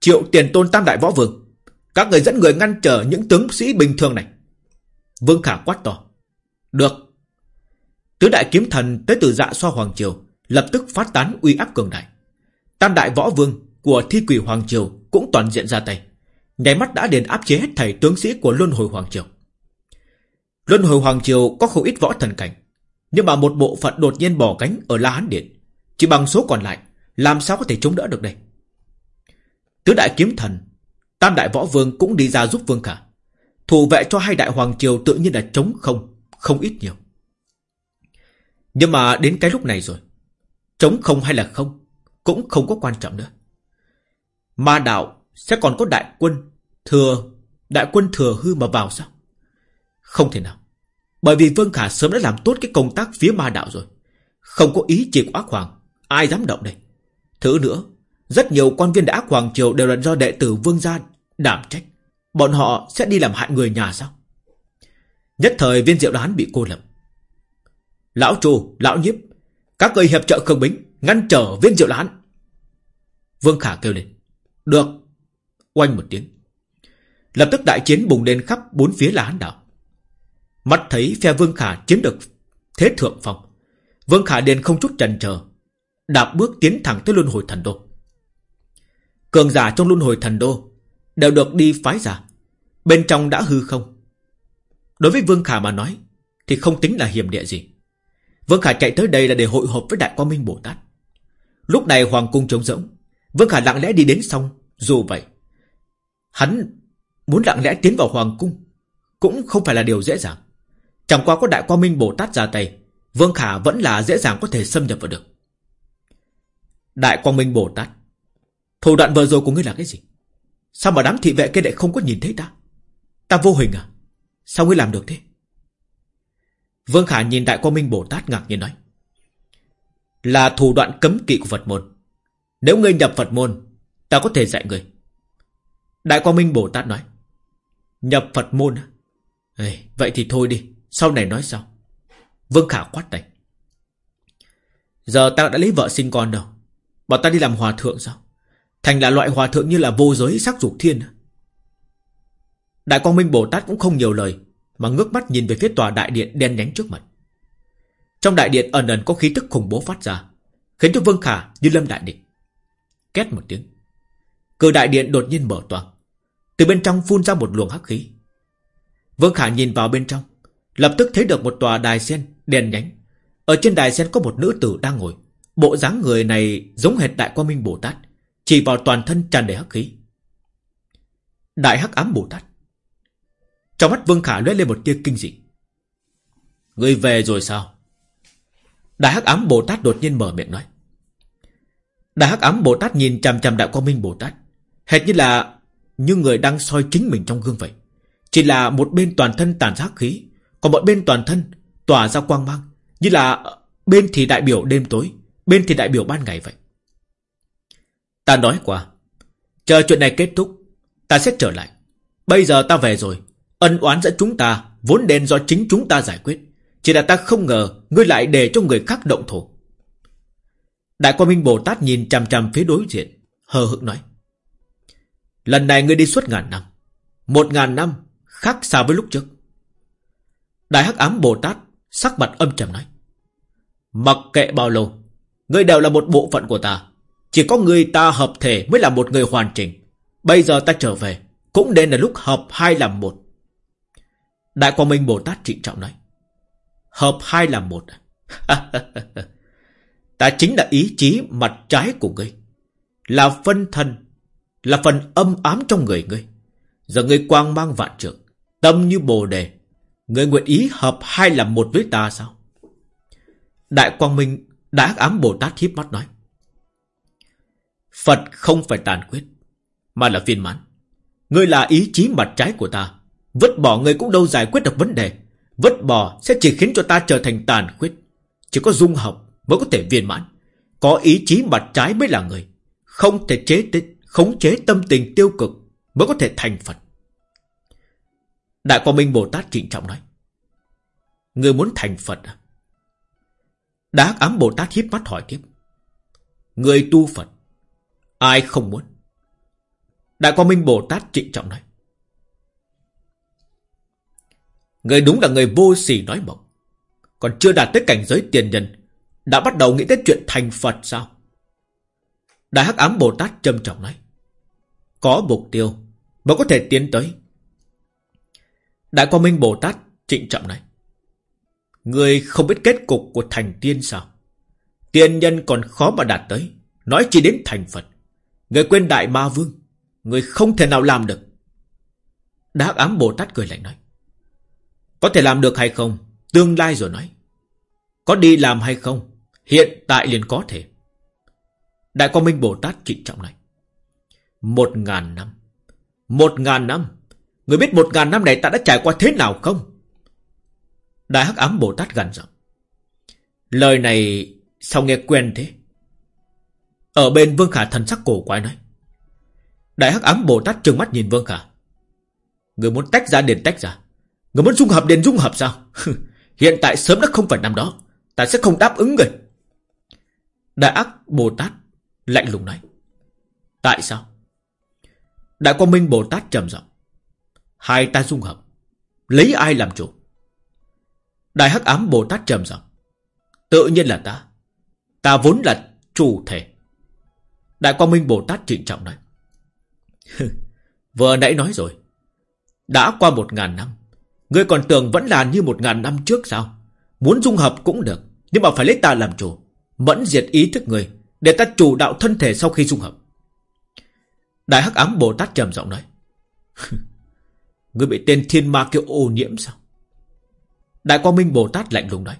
Triệu tiền tôn tam đại võ vương. Các người dẫn người ngăn trở những tướng sĩ bình thường này. Vương Khả quát to. Được. Tứ đại kiếm thần tới từ dạ xoa Hoàng Triều lập tức phát tán uy áp cường đại. Tam đại võ vương của thi quỷ Hoàng Triều cũng toàn diện ra tay. Nháy mắt đã đến áp chế hết thảy tướng sĩ của Luân Hồi Hoàng Triều. Luân Hồi Hoàng Triều có không ít võ thần cảnh. Nhưng mà một bộ phận đột nhiên bỏ cánh ở La Hán Điện. Chỉ bằng số còn lại, làm sao có thể chống đỡ được đây? Tứ đại kiếm thần, tam đại võ vương cũng đi ra giúp vương khả. Thủ vệ cho hai đại hoàng triều tự nhiên là chống không, không ít nhiều. Nhưng mà đến cái lúc này rồi, chống không hay là không Cũng không có quan trọng nữa Ma đạo sẽ còn có đại quân Thừa Đại quân thừa hư mà vào sao Không thể nào Bởi vì Vương Khả sớm đã làm tốt cái công tác phía ma đạo rồi Không có ý chỉ của ác hoàng Ai dám động đây Thứ nữa. Rất nhiều quan viên đã ác hoàng triều đều là do đệ tử Vương gia đảm trách. Bọn họ sẽ đi làm hại người nhà sao? Nhất thời viên diệu đoán bị cô lập. Lão trù, lão nhiếp Các người hiệp trợ Khương Bính Ngăn trở viên diệu đoán. Vương Khả kêu lên. Được. Oanh một tiếng. Lập tức đại chiến bùng lên khắp bốn phía là hán đảo Mắt thấy phe Vương Khả chiếm được thế thượng phòng Vương Khả liền không chút chần chờ Đạp bước tiến thẳng tới luân hồi thần đô. Cường giả trong luân hồi thần đô Đều được đi phái giả Bên trong đã hư không. Đối với Vương Khả mà nói Thì không tính là hiểm địa gì. Vương Khả chạy tới đây là để hội họp với Đại Quang Minh Bồ Tát. Lúc này Hoàng Cung trống rỗng. Vương Khả lặng lẽ đi đến xong. Dù vậy, Hắn muốn lặng lẽ tiến vào Hoàng Cung Cũng không phải là điều dễ dàng. Chẳng qua có Đại Quang Minh Bồ Tát ra tay, Vương Khả vẫn là dễ dàng có thể xâm nhập vào được. Đại Quang Minh Bồ Tát. Thủ đoạn vừa rồi của ngươi là cái gì? Sao mà đám thị vệ kia lại không có nhìn thấy ta? Ta vô hình à? Sao ngươi làm được thế? Vương Khả nhìn Đại Quang Minh Bồ Tát ngạc nhiên nói. Là thủ đoạn cấm kỵ của Phật môn. Nếu ngươi nhập Phật môn Ta có thể dạy ngươi. Đại Quang Minh Bồ Tát nói. Nhập Phật môn à? Ê, Vậy thì thôi đi Sau này nói sao Vương Khả quát tay. Giờ ta đã lấy vợ sinh con đâu? Bảo ta đi làm hòa thượng sao? Thành là loại hòa thượng như là vô giới sắc dục thiên. Đại Quang Minh Bồ Tát cũng không nhiều lời, Mà ngước mắt nhìn về phía tòa đại điện đen nhánh trước mặt. Trong đại điện ẩn ẩn có khí tức khủng bố phát ra, Khiến cho Vương Khả như lâm đại địch. Két một tiếng, Cửa đại điện đột nhiên mở toang. Từ bên trong phun ra một luồng hắc khí. Vương Khả nhìn vào bên trong, Lập tức thấy được một tòa đài sen đen nhánh. Ở trên đài sen có một nữ tử đang ngồi. Bộ dáng người này giống hệt Đại Quang Minh Bồ Tát, Chỉ vào toàn thân tràn đầy hắc khí. Đại Hắc Ám Bồ Tát. Trong mắt Vương Khả lóe lên một tia kinh dị. Người về rồi sao? Đại Hắc Ám Bồ Tát đột nhiên mở miệng nói. Đại Hắc Ám Bồ Tát nhìn chằm chằm Đại Quang Minh Bồ Tát, Hệt như là Như người đang soi chính mình trong gương vậy. Chỉ là một bên toàn thân tàn giác khí, Còn một bên toàn thân Tỏa ra quang mang, Như là bên thì đại biểu đêm tối. Bên thì đại biểu ban ngày vậy. Ta nói qua, Chờ chuyện này kết thúc, Ta sẽ trở lại. Bây giờ ta về rồi, Ân oán giữa chúng ta Vốn đen do chính chúng ta giải quyết. Chỉ là ta không ngờ Ngươi lại để cho người khác động thổ Đại quan Minh Bồ Tát nhìn chằm chằm phía đối diện, Hờ hững nói, Lần này ngươi đi suốt ngàn năm, Một ngàn năm Khác xa với lúc trước. Đại Hắc Ám Bồ Tát Sắc mặt âm trầm nói, Mặc kệ bao lâu Ngươi đều là một bộ phận của ta. Chỉ có người ta hợp thể mới là một người hoàn chỉnh. Bây giờ ta trở về, Cũng nên là lúc hợp hai làm một. Đại Quang Minh Bồ Tát trịnh trọng nói. Hợp hai làm một. Ta chính là ý chí mặt trái của ngươi. Là phân thân, Là phần âm ám trong người ngươi. Giờ ngươi quang mang vạn trượng, Tâm như bồ đề. Ngươi nguyện ý hợp hai làm một với ta sao? Đại Quang Minh đã ác ám Bồ Tát híp mắt nói. Phật không phải tàn quyết, mà là viên mãn. Ngươi là ý chí mặt trái của ta. Vứt bỏ ngươi cũng đâu giải quyết được vấn đề. Vứt bỏ sẽ chỉ khiến cho ta trở thành tàn quyết. Chỉ có dung hợp mới có thể viên mãn. Có ý chí mặt trái mới là người. Không thể chế tích, khống chế tâm tình tiêu cực mới có thể thành Phật. Đại Quang Minh Bồ Tát trịnh trọng nói. Ngươi muốn thành Phật à? Đá ám Bồ Tát hiếp mắt hỏi tiếp. Người tu Phật. Ai không muốn? Đại Quang Minh Bồ Tát trịnh trọng nói. Người đúng là người vô sỉ nói mộng. Còn chưa đạt tới cảnh giới tiền nhân. Đã bắt đầu nghĩ tới chuyện thành Phật sao? Đại Hắc Ám Bồ Tát trầm trọng nói. Có mục tiêu, mới có thể tiến tới. Đại Quang Minh Bồ Tát trịnh trọng nói. Người không biết kết cục của thành tiên sao? Tiên nhân còn khó mà đạt tới. Nói chỉ đến thành Phật. Người quên Đại Ma Vương. Người không thể nào làm được. Đác ám Bồ Tát cười lạnh nói. Có thể làm được hay không? Tương lai rồi nói. Có đi làm hay không? Hiện tại liền có thể. Đại Quang Minh Bồ Tát trịnh trọng này. Một ngàn năm. Một ngàn năm. Người biết một ngàn năm này ta đã trải qua thế nào không? Đại Hắc Ám Bồ Tát gần giọng. Lời này sao nghe quen thế? Ở bên Vương Khả thần sắc cổ quái nói. Đại Hắc Ám Bồ Tát trừng mắt nhìn Vương Khả. Người muốn tách ra liền tách ra. Người muốn dung hợp liền dung hợp sao? Hiện tại sớm đã không phải năm đó. Ta sẽ không đáp ứng người. Đại ác Bồ Tát lạnh lùng nói. Tại sao? Đại Quang Minh Bồ Tát trầm giọng. Hai ta dung hợp. Lấy ai làm chủ? Đại Hắc Ám Bồ Tát trầm giọng. Tự nhiên là ta. Ta vốn là chủ thể. Đại Quang Minh Bồ Tát trịnh trọng nói. Vừa nãy nói rồi. Đã qua một ngàn năm. Ngươi còn tưởng vẫn là như một ngàn năm trước sao? Muốn dung hợp cũng được. Nhưng mà phải lấy ta làm chủ. Mẫn diệt ý thức người. Để ta chủ đạo thân thể sau khi dung hợp. Đại Hắc Ám Bồ Tát trầm giọng nói. Ngươi bị tên thiên ma kêu ô nhiễm sao? Đại Quang Minh Bồ Tát lạnh lùng nói.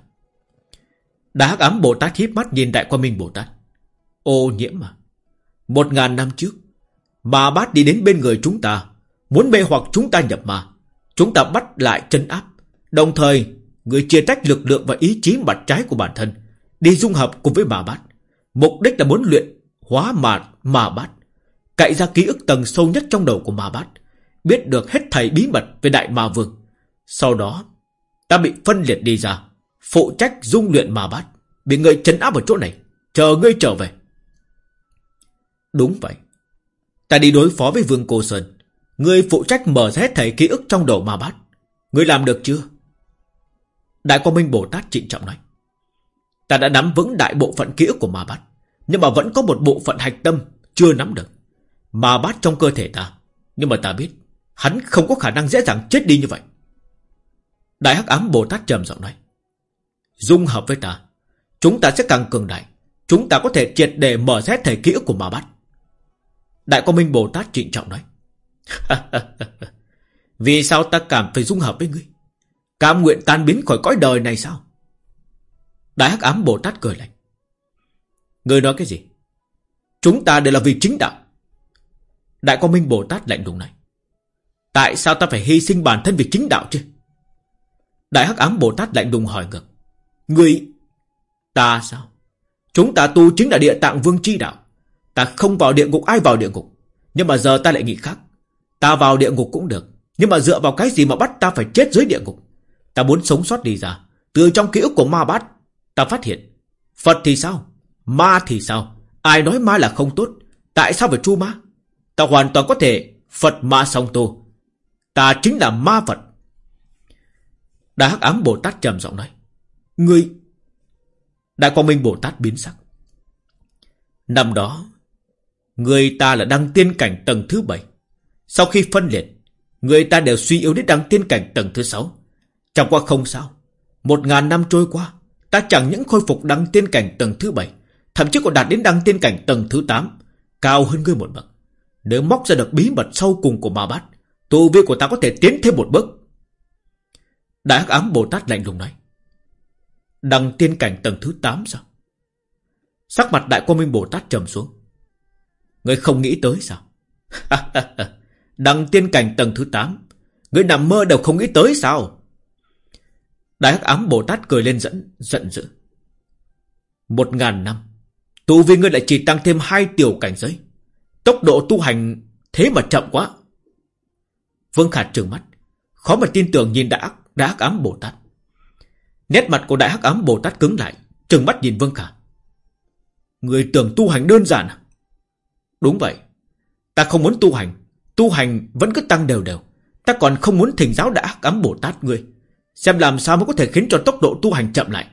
đá Hắc Ám Bồ Tát híp mắt nhìn Đại Quang Minh Bồ Tát. Ô nhiễm mà. Một ngàn năm trước, bà bát đi đến bên người chúng ta, muốn mê hoặc chúng ta nhập ma. Chúng ta bắt lại chân áp. Đồng thời, người chia tách lực lượng và ý chí mặt trái của bản thân, đi dung hợp cùng với bà bát. Mục đích là muốn luyện hóa mà mà bát. Cậy ra ký ức tầng sâu nhất trong đầu của ma bát. Biết được hết thầy bí mật về đại ma vương. Sau đó, ta bị phân liệt đi ra. Phụ trách dung luyện mà bát. Bị người chấn áp ở chỗ này. Chờ ngươi trở về. Đúng vậy. Ta đi đối phó với Vương Cô Sơn. Ngươi phụ trách mở ra hết thảy ký ức trong đầu mà bát. Ngươi làm được chưa? Đại Quang Minh Bồ Tát trịnh trọng nói. Ta đã nắm vững đại bộ phận ký ức của ma bát. Nhưng mà vẫn có một bộ phận hạch tâm chưa nắm được. Ma bát trong cơ thể ta. Nhưng mà ta biết, hắn không có khả năng dễ dàng chết đi như vậy. Đại Hắc Ám Bồ Tát trầm giọng nói. Dung hợp với ta, chúng ta sẽ càng cường đại. Chúng ta có thể triệt để mở rét thể ký ức của ma bát. Đại Quang Minh Bồ Tát trịnh trọng nói. Vì sao ta cảm phải dung hợp với ngươi? Cam nguyện tan biến khỏi cõi đời này sao? Đại Hắc Ám Bồ Tát cười lạnh. Ngươi nói cái gì? Chúng ta đều là vì chính đạo. Đại Quang Minh Bồ Tát lạnh lùng này. Tại sao ta phải hy sinh bản thân vì chính đạo chứ? Đại Hắc Ám Bồ Tát lạnh lùng hỏi ngược. Người Ta sao? Chúng ta tu chính là địa tạng vương chi đạo. Ta không vào địa ngục, ai vào địa ngục? Nhưng mà giờ ta lại nghĩ khác. Ta vào địa ngục cũng được, Nhưng mà dựa vào cái gì mà bắt ta phải chết dưới địa ngục? Ta muốn sống sót đi ra. Từ trong ký ức của ma bát, Ta phát hiện, Phật thì sao? Ma thì sao? Ai nói ma là không tốt? Tại sao phải tru ma? Ta hoàn toàn có thể Phật ma song tu. Ta chính là ma Phật. Đại Hắc Ám Bồ Tát trầm giọng nói Ngươi Đại Quang Minh Bồ Tát biến sắc Năm đó Người ta là đăng tiên cảnh tầng thứ bảy. Sau khi phân liệt, người ta đều suy yếu đến đăng tiên cảnh tầng thứ sáu. Chẳng qua không sao. Một ngàn năm trôi qua, ta chẳng những khôi phục đăng tiên cảnh tầng thứ bảy, thậm chí còn đạt đến đăng tiên cảnh tầng thứ tám, cao hơn ngươi một bậc. Nếu móc ra được bí mật sâu cùng của ma bát, tu vi của ta có thể tiến thêm một bước. Đại hắc ám Bồ Tát lạnh lùng nói. Đăng tiên cảnh tầng thứ 8 sao? Sắc mặt đại quang minh Bồ Tát trầm xuống. Ngươi không nghĩ tới sao? Đăng tiên cảnh tầng thứ 8 Ngươi nằm mơ đều không nghĩ tới sao? Đại hắc ám Bồ Tát cười lên giận giận dữ. Một ngàn năm, Tu vi ngươi lại chỉ tăng thêm hai tiểu cảnh giới Tốc độ tu hành Thế mà chậm quá Vương Khả trừng mắt, Khó mà tin tưởng nhìn đại đại hắc ám Bồ Tát Nét mặt của đại hắc ám Bồ Tát cứng lại Trừng mắt nhìn Vương Khả Người tưởng tu hành đơn giản à Đúng vậy. Ta không muốn tu hành. Tu hành vẫn cứ tăng đều đều. Ta còn không muốn thỉnh giáo đã Ám Bồ Tát ngươi. Xem làm sao mới có thể khiến cho tốc độ tu hành chậm lại.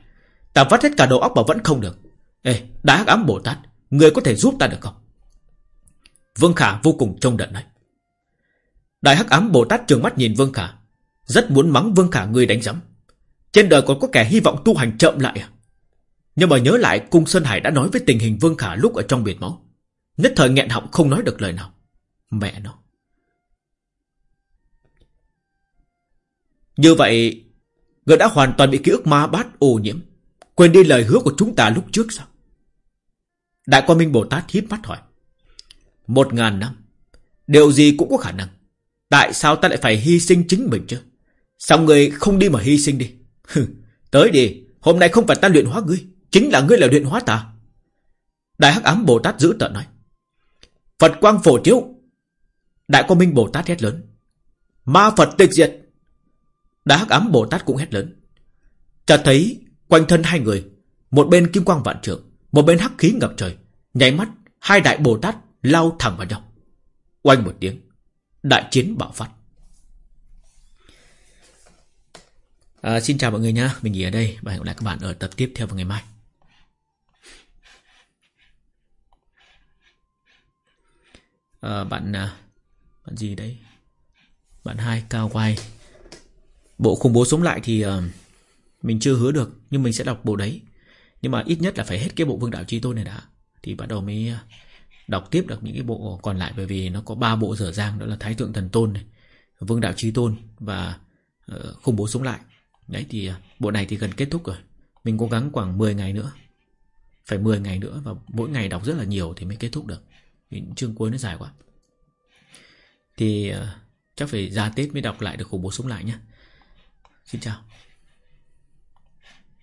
Ta vắt hết cả đầu óc mà vẫn không được. Ê, đã ám Bồ Tát. Ngươi có thể giúp ta được không? Vương Khả vô cùng trông đợi này. Đại hắc ám Bồ Tát trường mắt nhìn Vương Khả. Rất muốn mắng Vương Khả người đánh giấm. Trên đời còn có kẻ hy vọng tu hành chậm lại à? Nhưng mà nhớ lại, Cung Sơn Hải đã nói với tình hình Vương Khả lúc ở trong biển máu. Nhất thời nghẹn họng không nói được lời nào Mẹ nó Như vậy, Người đã hoàn toàn bị ký ức ma bát ô nhiễm Quên đi lời hứa của chúng ta lúc trước sao Đại quan Minh Bồ Tát hít mắt hỏi. Một ngàn năm. Điều gì cũng có khả năng. Tại sao ta lại phải hy sinh chính mình chứ? Sao người không đi mà hy sinh đi? Tới đi, hôm nay không phải ta luyện hóa ngươi, chính là ngươi là luyện hóa ta. Đại Hắc Ám Bồ Tát giữ tợn nói. Phật quang phổ chiếu. Đại Quang Minh Bồ Tát hét lớn. Ma Phật tịch diệt. Đại Hắc Ám Bồ Tát cũng hét lớn. Chợt thấy quanh thân hai người, một bên kim quang vạn trượng, một bên hắc khí ngập trời, nháy mắt hai đại Bồ Tát lao thẳng vào nhau. Oanh một tiếng, đại chiến bạo phát. À, xin chào mọi người nhé, mình nghỉ ở đây và hẹn gặp lại các bạn ở tập tiếp theo vào ngày mai. Ờ, à, bạn bạn gì đấy? Bạn hai cao quay. Bộ khủng bố sống lại thì uh, mình chưa hứa được nhưng mình sẽ đọc bộ đấy. Nhưng mà ít nhất là phải hết cái bộ Vương đạo chi tôn này đã thì bắt đầu mới đọc tiếp được những cái bộ còn lại bởi vì nó có ba bộ dở dang đó là Thái thượng thần tôn này, Vương đạo chi tôn và uh, khủng bố sống lại. Đấy thì à, bộ này thì gần kết thúc rồi. Mình cố gắng khoảng 10 ngày nữa. Phải 10 ngày nữa và mỗi ngày đọc rất là nhiều thì mới kết thúc được. Những chương cuối nó dài quá. Thì à, chắc phải ra Tết mới đọc lại được khủng bố sống lại nhé. Xin chào.